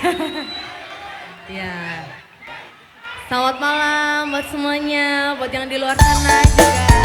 ya. Selamat malam buat semuanya, buat yang di luar sana juga.